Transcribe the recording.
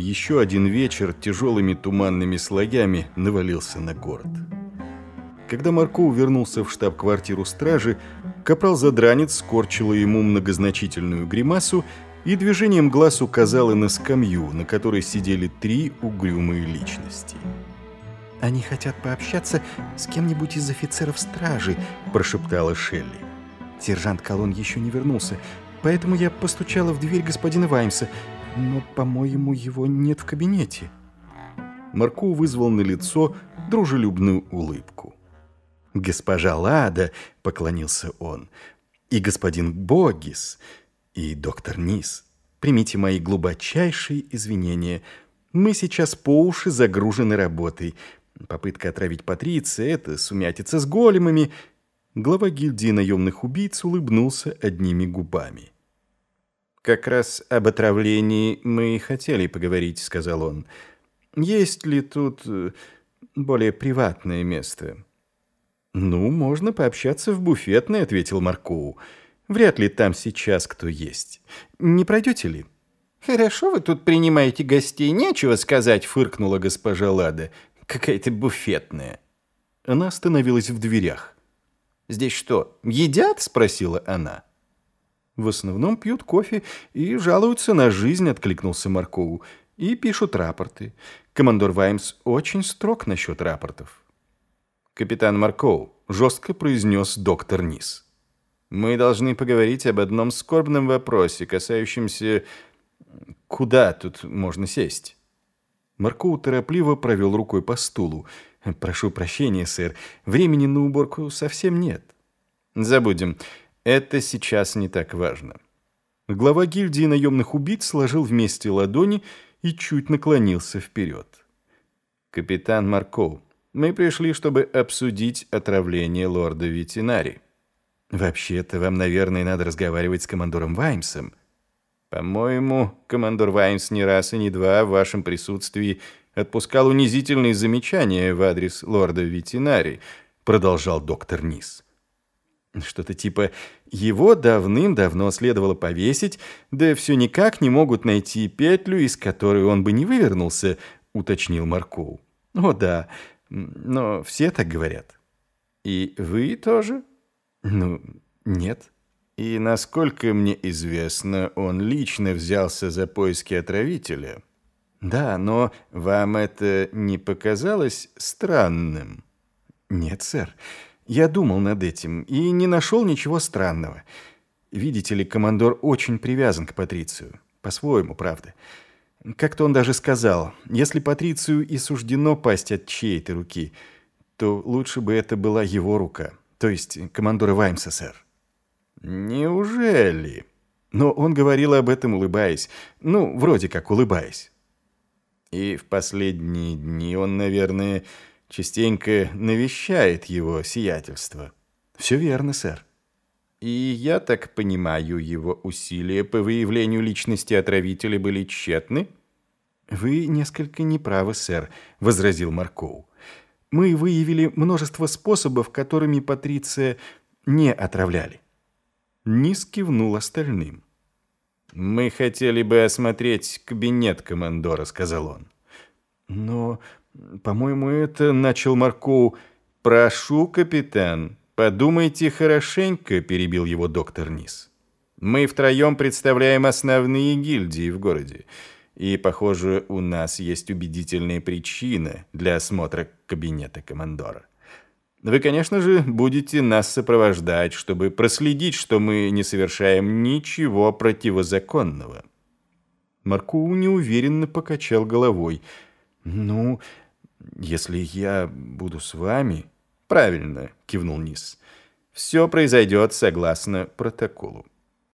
еще один вечер тяжелыми туманными слоями навалился на город. Когда Марков вернулся в штаб-квартиру стражи, капрал-задранец скорчила ему многозначительную гримасу и движением глаз указала на скамью, на которой сидели три угрюмые личности. «Они хотят пообщаться с кем-нибудь из офицеров стражи», – прошептала Шелли. «Сержант Колон еще не вернулся, поэтому я постучала в дверь господина Ваймса, но, по-моему, его нет в кабинете». Марко вызвал на лицо дружелюбную улыбку. «Госпожа Лада», — поклонился он, — «и господин Богис, и доктор Низ, примите мои глубочайшие извинения. Мы сейчас по уши загружены работой. Попытка отравить Патриция — это сумятица с големами». Глава гильдии наемных убийц улыбнулся одними губами. «Как раз об отравлении мы и хотели поговорить», — сказал он. «Есть ли тут э, более приватное место?» «Ну, можно пообщаться в буфетной», — ответил Маркоу. «Вряд ли там сейчас кто есть. Не пройдете ли?» «Хорошо вы тут принимаете гостей, нечего сказать», — фыркнула госпожа Лада. «Какая-то буфетная». Она остановилась в дверях. «Здесь что, едят?» — спросила она. «В основном пьют кофе и жалуются на жизнь», — откликнулся Маркову. «И пишут рапорты. Командор Ваймс очень строг насчет рапортов». «Капитан Маркоу», — жестко произнес доктор Низ. «Мы должны поговорить об одном скорбном вопросе, касающемся... Куда тут можно сесть?» Маркоу торопливо провел рукой по стулу. «Прошу прощения, сэр, времени на уборку совсем нет». «Забудем. Это сейчас не так важно». Глава гильдии наемных убийц сложил вместе ладони и чуть наклонился вперед. «Капитан Маркоу, мы пришли, чтобы обсудить отравление лорда Ветинари. Вообще-то вам, наверное, надо разговаривать с командором Ваймсом. По-моему, командор Ваймс не раз и не два в вашем присутствии отпускал унизительные замечания в адрес лорда Ветинари, продолжал доктор Низ. Что-то типа «его давным-давно следовало повесить, да все никак не могут найти петлю, из которой он бы не вывернулся», — уточнил Маркоу. «О да, но все так говорят. И вы тоже? Ну, нет. И, насколько мне известно, он лично взялся за поиски отравителя. Да, но вам это не показалось странным? Нет, сэр. Я думал над этим и не нашел ничего странного. Видите ли, командор очень привязан к Патрицию. По-своему, правда. Как-то он даже сказал, если Патрицию и суждено пасть от чьей-то руки, то лучше бы это была его рука, то есть командора Ваймса, сэр. Неужели? Но он говорил об этом, улыбаясь. Ну, вроде как улыбаясь. И в последние дни он, наверное, частенько навещает его сиятельство. Все верно, сэр. И я так понимаю, его усилия по выявлению личности отравителя были тщетны? Вы несколько неправы, сэр, возразил Маркоу. Мы выявили множество способов, которыми Патриция не отравляли. Низ кивнул остальным. «Мы хотели бы осмотреть кабинет командора», — сказал он. «Но, по-моему, это...» — начал Маркоу. «Прошу, капитан, «Подумайте хорошенько», — перебил его доктор Низ. «Мы втроем представляем основные гильдии в городе, и, похоже, у нас есть убедительные причины для осмотра кабинета командора. Вы, конечно же, будете нас сопровождать, чтобы проследить, что мы не совершаем ничего противозаконного». Марку неуверенно покачал головой. «Ну, если я буду с вами...» «Правильно», — кивнул Низ. «Все произойдет согласно протоколу».